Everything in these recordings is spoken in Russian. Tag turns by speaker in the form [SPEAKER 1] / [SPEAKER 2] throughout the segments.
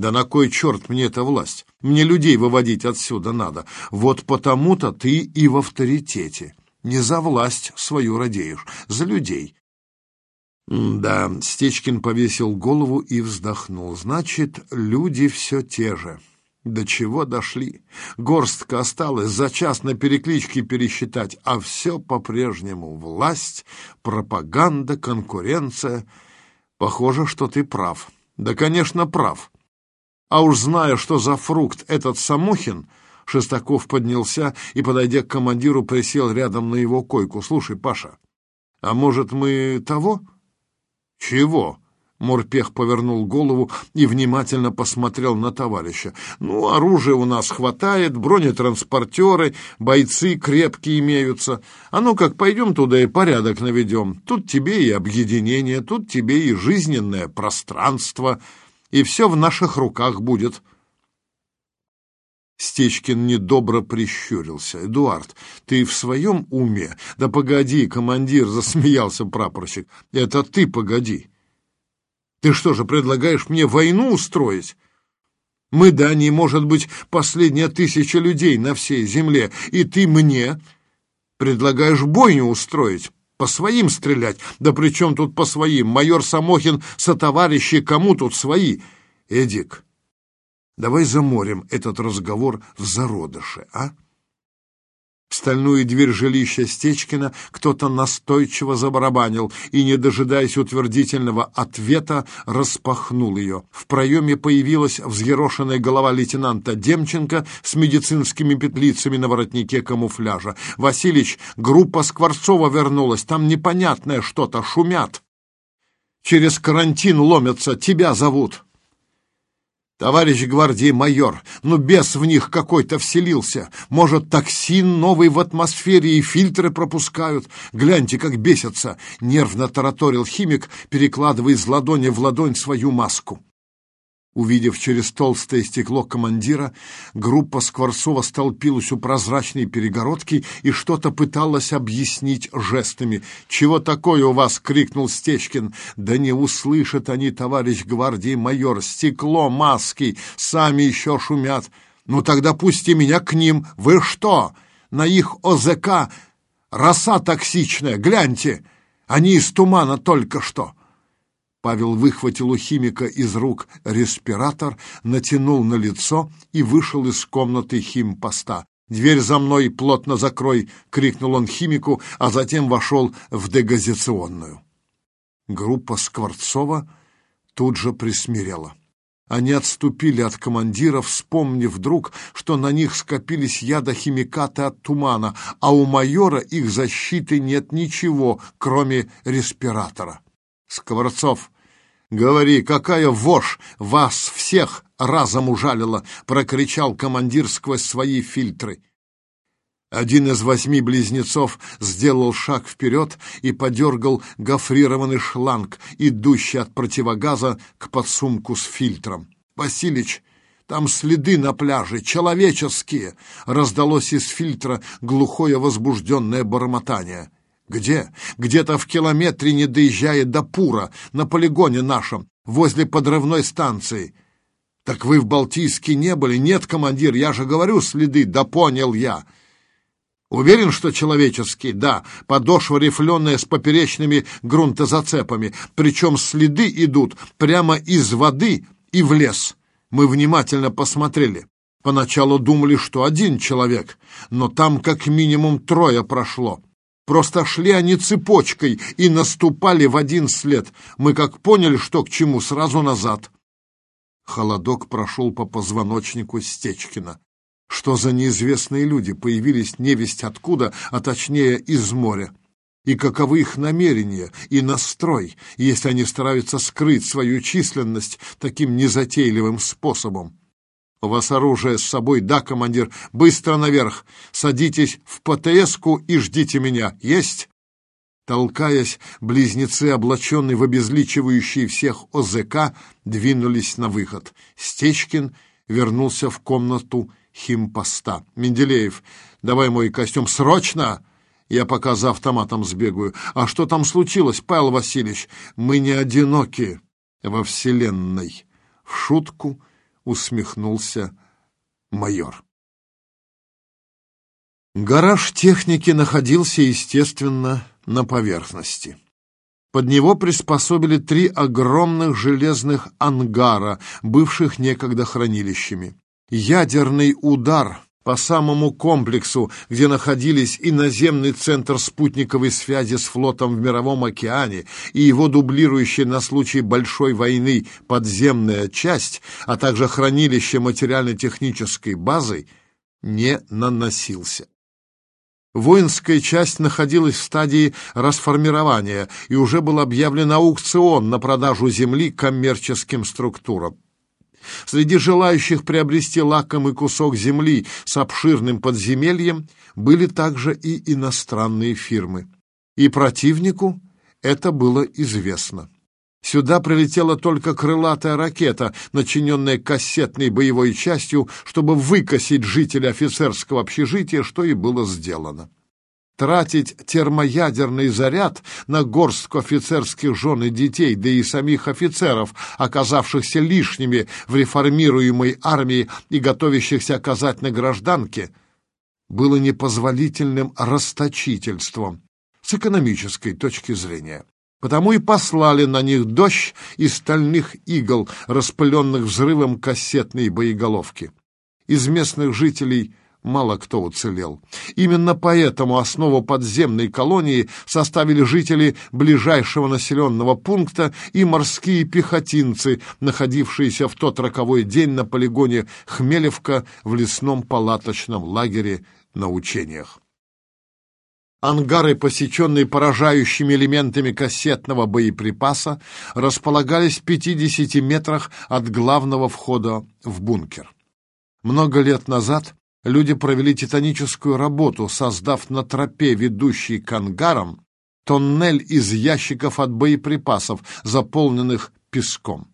[SPEAKER 1] Да на кой черт мне эта власть? Мне людей выводить отсюда надо. Вот потому-то ты и в авторитете. Не за власть свою радеешь, за людей. Да, Стечкин повесил голову и вздохнул. Значит, люди все те же. До чего дошли? Горстка осталась за час на перекличке пересчитать, а все по-прежнему. Власть, пропаганда, конкуренция. Похоже, что ты прав. Да, конечно, прав. А уж зная, что за фрукт этот Самохин, Шестаков поднялся и, подойдя к командиру, присел рядом на его койку. «Слушай, Паша, а может, мы того?» «Чего?» Морпех повернул голову и внимательно посмотрел на товарища. «Ну, оружия у нас хватает, бронетранспортеры, бойцы крепкие имеются. А ну как, пойдем туда и порядок наведем. Тут тебе и объединение, тут тебе и жизненное пространство, и все в наших руках будет». Стечкин недобро прищурился. «Эдуард, ты в своем уме?» «Да погоди, командир!» — засмеялся прапорщик. «Это ты погоди!» «Ты что же, предлагаешь мне войну устроить?» «Мы, да, не может быть, последняя тысяча людей на всей земле, и ты мне предлагаешь бойню устроить?» По своим стрелять? Да при чем тут по своим? Майор Самохин со товарищи кому тут свои? Эдик, Давай заморим этот разговор в зародыше, а? В стальную дверь жилища Стечкина кто-то настойчиво забарабанил и, не дожидаясь утвердительного ответа, распахнул ее. В проеме появилась взъерошенная голова лейтенанта Демченко с медицинскими петлицами на воротнике камуфляжа. «Василич, группа Скворцова вернулась, там непонятное что-то, шумят. Через карантин ломятся, тебя зовут». Товарищ гвардии майор, ну бес в них какой-то вселился. Может, токсин новый в атмосфере и фильтры пропускают. Гляньте, как бесятся. Нервно тараторил химик, перекладывая из ладони в ладонь свою маску. Увидев через толстое стекло командира, группа Скворцова столпилась у прозрачной перегородки и что-то пыталась объяснить жестами. «Чего такое у вас?» — крикнул Стечкин. «Да не услышат они, товарищ гвардии майор! Стекло, маски! Сами еще шумят! Ну тогда пусти меня к ним! Вы что? На их ОЗК роса токсичная! Гляньте! Они из тумана только что!» Павел выхватил у химика из рук респиратор, натянул на лицо и вышел из комнаты химпоста. «Дверь за мной плотно закрой!» — крикнул он химику, а затем вошел в дегазационную. Группа Скворцова тут же присмирела. Они отступили от командира, вспомнив вдруг, что на них скопились ядохимикаты от тумана, а у майора их защиты нет ничего, кроме респиратора. Скворцов, говори, какая вошь вас всех разом ужалила, прокричал командир сквозь свои фильтры. Один из восьми близнецов сделал шаг вперед и подергал гофрированный шланг, идущий от противогаза к подсумку с фильтром. «Василич, там следы на пляже, человеческие!» Раздалось из фильтра глухое возбужденное бормотание. Где? Где-то в километре, не доезжая до Пура, на полигоне нашем, возле подрывной станции. Так вы в Балтийске не были? Нет, командир, я же говорю следы, да понял я. Уверен, что человеческий? Да, подошва рифленая с поперечными грунтозацепами, причем следы идут прямо из воды и в лес. Мы внимательно посмотрели. Поначалу думали, что один человек, но там как минимум трое прошло. Просто шли они цепочкой и наступали в один след. Мы как поняли, что к чему, сразу назад. Холодок прошел по позвоночнику Стечкина. Что за неизвестные люди появились невесть откуда, а точнее из моря? И каковы их намерения и настрой, если они стараются скрыть свою численность таким незатейливым способом? «У вас оружие с собой, да, командир? Быстро наверх! Садитесь в ПТС-ку и ждите меня! Есть!» Толкаясь, близнецы, облаченные в обезличивающие всех ОЗК, двинулись на выход. Стечкин вернулся в комнату химпоста. «Менделеев, давай мой костюм срочно!» Я пока за автоматом сбегаю. А что там случилось, Павел Васильевич? Мы не одиноки во Вселенной. В шутку усмехнулся майор. Гараж техники находился, естественно, на поверхности. Под него приспособили три огромных железных ангара, бывших некогда хранилищами. Ядерный удар по самому комплексу, где находились и наземный центр спутниковой связи с флотом в Мировом океане и его дублирующая на случай большой войны подземная часть, а также хранилище материально-технической базы, не наносился. Воинская часть находилась в стадии расформирования и уже был объявлен аукцион на продажу земли коммерческим структурам. Среди желающих приобрести лакомый кусок земли с обширным подземельем были также и иностранные фирмы. И противнику это было известно. Сюда прилетела только крылатая ракета, начиненная кассетной боевой частью, чтобы выкосить жителя офицерского общежития, что и было сделано. Тратить термоядерный заряд на горстку офицерских жен и детей, да и самих офицеров, оказавшихся лишними в реформируемой армии и готовящихся оказать на гражданке, было непозволительным расточительством с экономической точки зрения. Потому и послали на них дождь из стальных игл, распыленных взрывом кассетной боеголовки. Из местных жителей мало кто уцелел. Именно поэтому основу подземной колонии составили жители ближайшего населенного пункта и морские пехотинцы, находившиеся в тот роковой день на полигоне Хмелевка в лесном палаточном лагере на учениях. Ангары, посеченные поражающими элементами кассетного боеприпаса, располагались в 50 метрах от главного входа в бункер. Много лет назад люди провели титаническую работу, создав на тропе, ведущей к ангарам, тоннель из ящиков от боеприпасов, заполненных песком.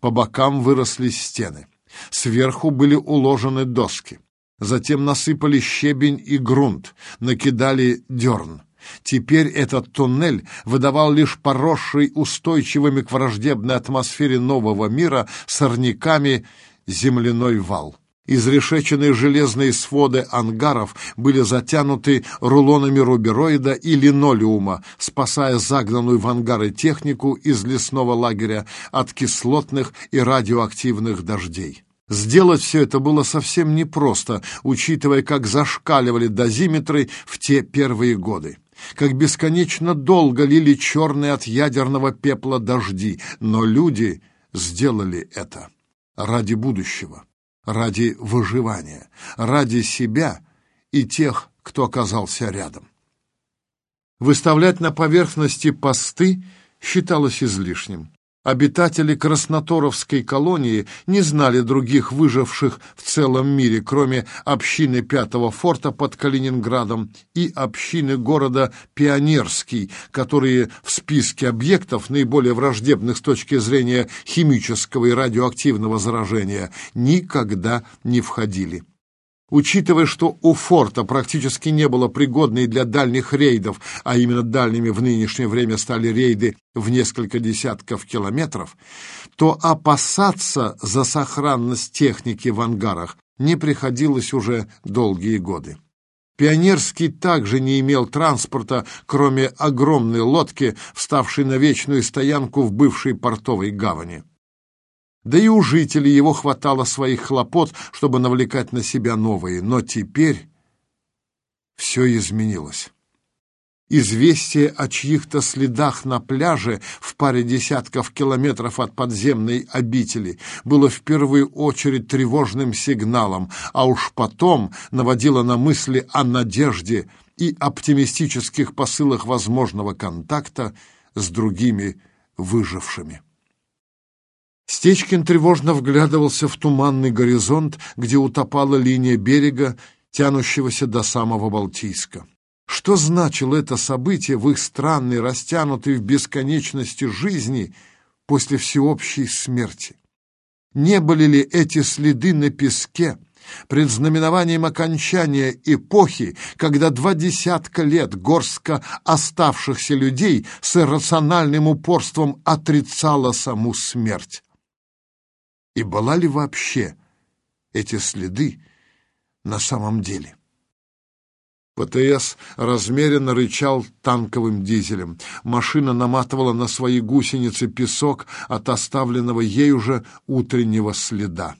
[SPEAKER 1] По бокам выросли стены. Сверху были уложены доски. Затем насыпали щебень и грунт, накидали дерн. Теперь этот туннель выдавал лишь поросший устойчивыми к враждебной атмосфере нового мира сорняками земляной вал. Изрешеченные железные своды ангаров были затянуты рулонами рубероида и линолеума, спасая загнанную в ангары технику из лесного лагеря от кислотных и радиоактивных дождей. Сделать все это было совсем непросто, учитывая, как зашкаливали дозиметры в те первые годы. Как бесконечно долго лили черные от ядерного пепла дожди, но люди сделали это ради будущего, ради выживания, ради себя и тех, кто оказался рядом. Выставлять на поверхности посты считалось излишним. Обитатели Красноторовской колонии не знали других выживших в целом мире, кроме общины пятого форта под Калининградом и общины города Пионерский, которые в списке объектов, наиболее враждебных с точки зрения химического и радиоактивного заражения, никогда не входили. Учитывая, что у форта практически не было пригодной для дальних рейдов, а именно дальними в нынешнее время стали рейды в несколько десятков километров, то опасаться за сохранность техники в ангарах не приходилось уже долгие годы. Пионерский также не имел транспорта, кроме огромной лодки, вставшей на вечную стоянку в бывшей портовой гавани. Да и у жителей его хватало своих хлопот, чтобы навлекать на себя новые. Но теперь все изменилось. Известие о чьих-то следах на пляже в паре десятков километров от подземной обители было в первую очередь тревожным сигналом, а уж потом наводило на мысли о надежде и оптимистических посылах возможного контакта с другими выжившими. Стечкин тревожно вглядывался в туманный горизонт, где утопала линия берега, тянущегося до самого Балтийска. Что значило это событие в их странной, растянутой в бесконечности жизни после всеобщей смерти? Не были ли эти следы на песке предзнаменованием окончания эпохи, когда два десятка лет горстка оставшихся людей с иррациональным упорством отрицала саму смерть? И была ли вообще эти следы на самом деле? ПТС размеренно рычал танковым дизелем. Машина наматывала на свои гусеницы песок от оставленного ей уже утреннего следа.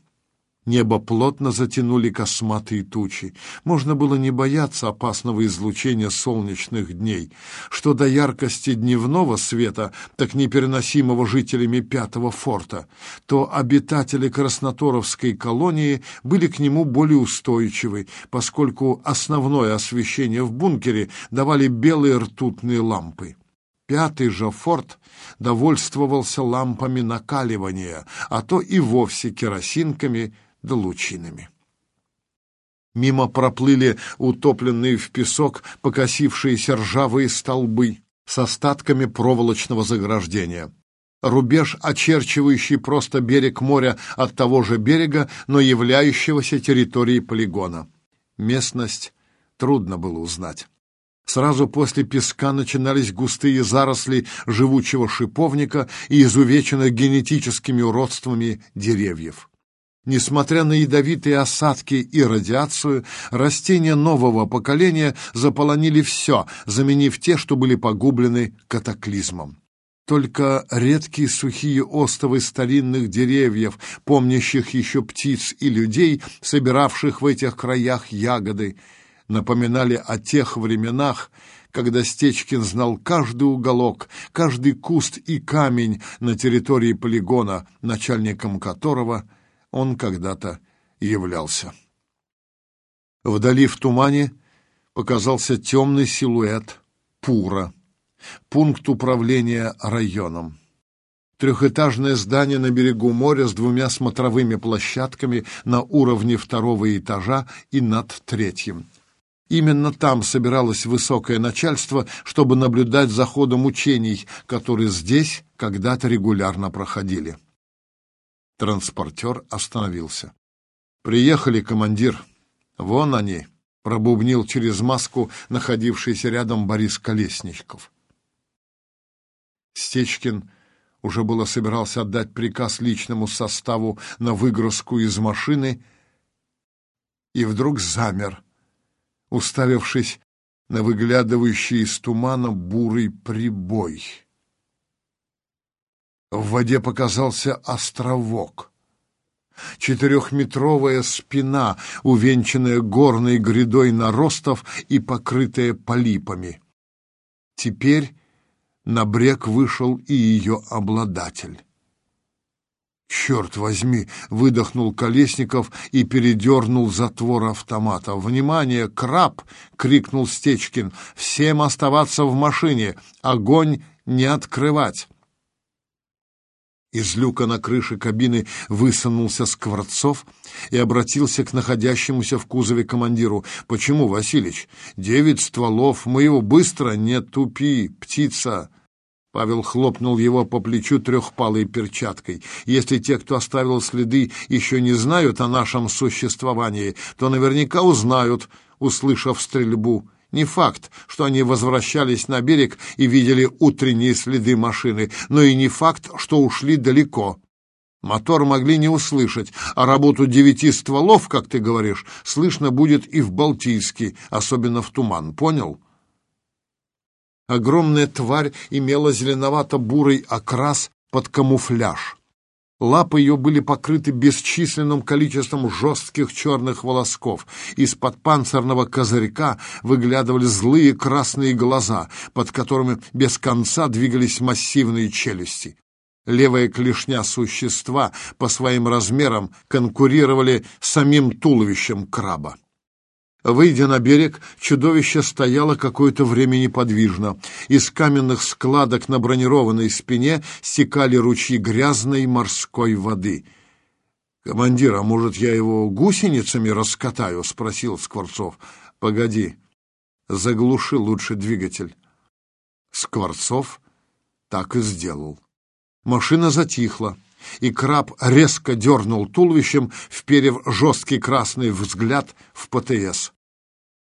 [SPEAKER 1] Небо плотно затянули косматые тучи. Можно было не бояться опасного излучения солнечных дней. Что до яркости дневного света, так непереносимого жителями Пятого форта, то обитатели Красноторовской колонии были к нему более устойчивы, поскольку основное освещение в бункере давали белые ртутные лампы. Пятый же форт довольствовался лампами накаливания, а то и вовсе керосинками – да лучинами. Мимо проплыли утопленные в песок покосившиеся ржавые столбы с остатками проволочного заграждения. Рубеж, очерчивающий просто берег моря от того же берега, но являющегося территорией полигона. Местность трудно было узнать. Сразу после песка начинались густые заросли живучего шиповника и изувеченных генетическими уродствами деревьев. Несмотря на ядовитые осадки и радиацию, растения нового поколения заполонили все, заменив те, что были погублены катаклизмом. Только редкие сухие остовы старинных деревьев, помнящих еще птиц и людей, собиравших в этих краях ягоды, напоминали о тех временах, когда Стечкин знал каждый уголок, каждый куст и камень на территории полигона, начальником которого – он когда-то являлся. Вдали в тумане показался темный силуэт Пура, пункт управления районом. Трехэтажное здание на берегу моря с двумя смотровыми площадками на уровне второго этажа и над третьим. Именно там собиралось высокое начальство, чтобы наблюдать за ходом учений, которые здесь когда-то регулярно проходили. Транспортер остановился. «Приехали, командир. Вон они», — пробубнил через маску находившийся рядом Борис Колесников. Стечкин уже было собирался отдать приказ личному составу на выгрузку из машины и вдруг замер, уставившись на выглядывающий из тумана бурый прибой. В воде показался островок. Четырехметровая спина, увенчанная горной грядой наростов и покрытая полипами. Теперь на брег вышел и ее обладатель. «Черт возьми!» — выдохнул Колесников и передернул затвор автомата. «Внимание! Краб!» — крикнул Стечкин. «Всем оставаться в машине! Огонь не открывать!» Из люка на крыше кабины высунулся Скворцов и обратился к находящемуся в кузове командиру. «Почему, Василич? Девять стволов, мы его быстро, не тупи, птица!» Павел хлопнул его по плечу трехпалой перчаткой. «Если те, кто оставил следы, еще не знают о нашем существовании, то наверняка узнают, услышав стрельбу. Не факт, что они возвращались на берег и видели утренние следы машины, но и не факт, что ушли далеко. Мотор могли не услышать, а работу девяти стволов, как ты говоришь, слышно будет и в Балтийске, особенно в туман. Понял? Огромная тварь имела зеленовато-бурый окрас под камуфляж. Лапы ее были покрыты бесчисленным количеством жестких черных волосков. Из-под панцирного козырька выглядывали злые красные глаза, под которыми без конца двигались массивные челюсти. Левая клешня существа по своим размерам конкурировали с самим туловищем краба. Выйдя на берег, чудовище стояло какое-то время неподвижно. Из каменных складок на бронированной спине стекали ручьи грязной морской воды. «Командир, а может, я его гусеницами раскатаю?» — спросил Скворцов. «Погоди, заглуши лучше двигатель». Скворцов так и сделал. Машина затихла и краб резко дернул туловищем, вперев жесткий красный взгляд в ПТС.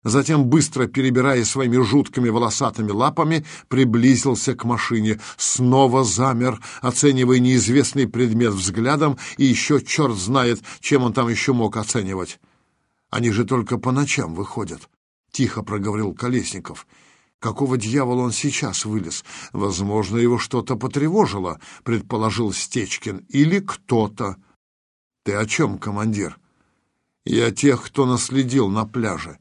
[SPEAKER 1] Затем, быстро перебирая своими жуткими волосатыми лапами, приблизился к машине. Снова замер, оценивая неизвестный предмет взглядом, и еще черт знает, чем он там еще мог оценивать. «Они же только по ночам выходят», — тихо проговорил Колесников. «Какого дьявола он сейчас вылез? Возможно, его что-то потревожило», — предположил Стечкин. «Или кто-то». «Ты о чем, командир?» «Я тех, кто наследил на пляже».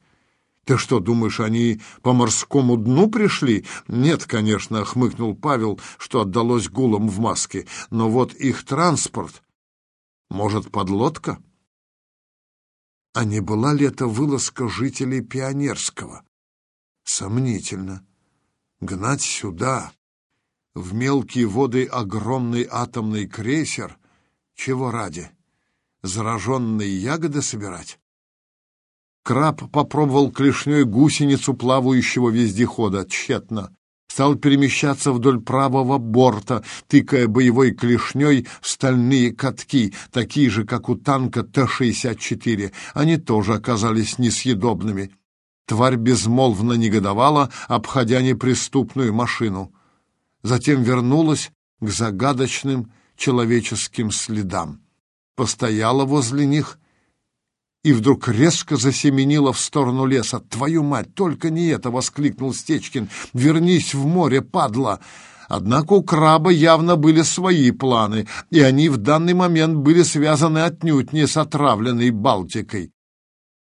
[SPEAKER 1] Ты что, думаешь, они по морскому дну пришли? Нет, конечно, хмыкнул Павел, что отдалось гулом в маске. Но вот их транспорт. Может, подлодка? А не была ли это вылазка жителей Пионерского? Сомнительно. Гнать сюда, в мелкие воды огромный атомный крейсер, чего ради? Зараженные ягоды собирать? Краб попробовал клешней гусеницу плавающего вездехода. Тщетно. Стал перемещаться вдоль правого борта, тыкая боевой клешней стальные катки, такие же, как у танка Т-64. Они тоже оказались несъедобными. Тварь безмолвно негодовала, обходя неприступную машину. Затем вернулась к загадочным человеческим следам. Постояла возле них и вдруг резко засеменила в сторону леса. «Твою мать, только не это!» — воскликнул Стечкин. «Вернись в море, падла!» Однако у краба явно были свои планы, и они в данный момент были связаны отнюдь не с отравленной Балтикой.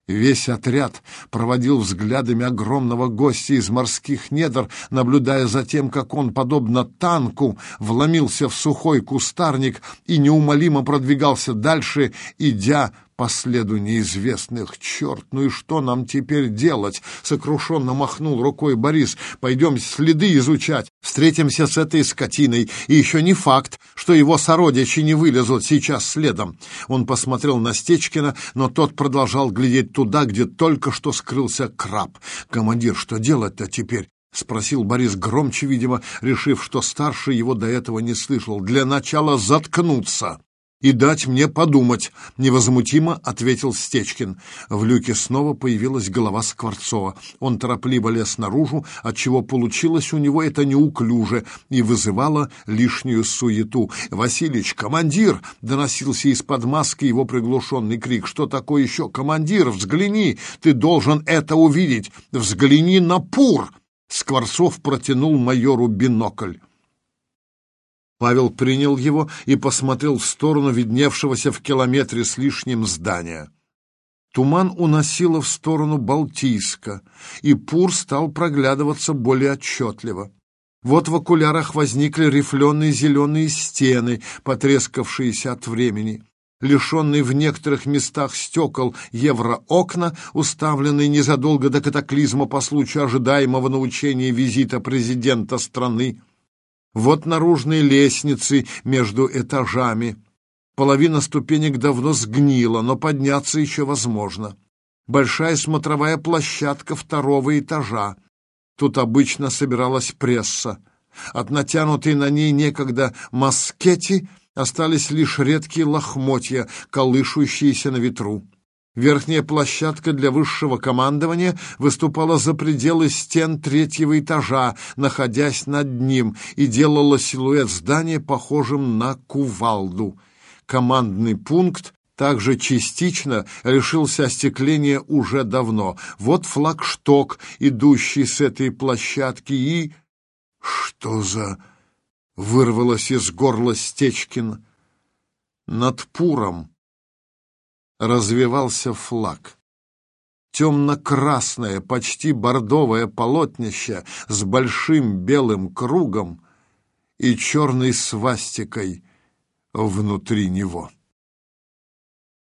[SPEAKER 1] Весь отряд проводил взглядами огромного гостя из морских недр, наблюдая за тем, как он, подобно танку, вломился в сухой кустарник и неумолимо продвигался дальше, идя по следу неизвестных. Черт, ну и что нам теперь делать? Сокрушенно махнул рукой Борис. Пойдем следы изучать. Встретимся с этой скотиной. И еще не факт, что его сородичи не вылезут сейчас следом. Он посмотрел на Стечкина, но тот продолжал глядеть туда, где только что скрылся краб. «Командир, что делать-то теперь?» — спросил Борис громче, видимо, решив, что старший его до этого не слышал. «Для начала заткнуться!» И дать мне подумать», — невозмутимо ответил Стечкин. В люке снова появилась голова Скворцова. Он торопливо лез наружу, отчего получилось у него это неуклюже и вызывало лишнюю суету. «Василич, командир!» — доносился из-под маски его приглушенный крик. «Что такое еще? Командир, взгляни! Ты должен это увидеть! Взгляни на пур!» Скворцов протянул майору бинокль. Павел принял его и посмотрел в сторону видневшегося в километре с лишним здания. Туман уносило в сторону Балтийска, и Пур стал проглядываться более отчетливо. Вот в окулярах возникли рифленые зеленые стены, потрескавшиеся от времени. Лишенные в некоторых местах стекол евроокна, уставленные незадолго до катаклизма по случаю ожидаемого научения визита президента страны, вот наружные лестницы между этажами. Половина ступенек давно сгнила, но подняться еще возможно. Большая смотровая площадка второго этажа. Тут обычно собиралась пресса. От натянутой на ней некогда маскети остались лишь редкие лохмотья, колышущиеся на ветру. Верхняя площадка для высшего командования выступала за пределы стен третьего этажа, находясь над ним, и делала силуэт здания похожим на кувалду. Командный пункт также частично решился остекления уже давно. Вот флагшток, идущий с этой площадки, и... Что за... Вырвалось из горла Стечкин. Над Пуром развивался флаг. Темно-красное, почти бордовое полотнище с большим белым кругом и черной свастикой внутри него.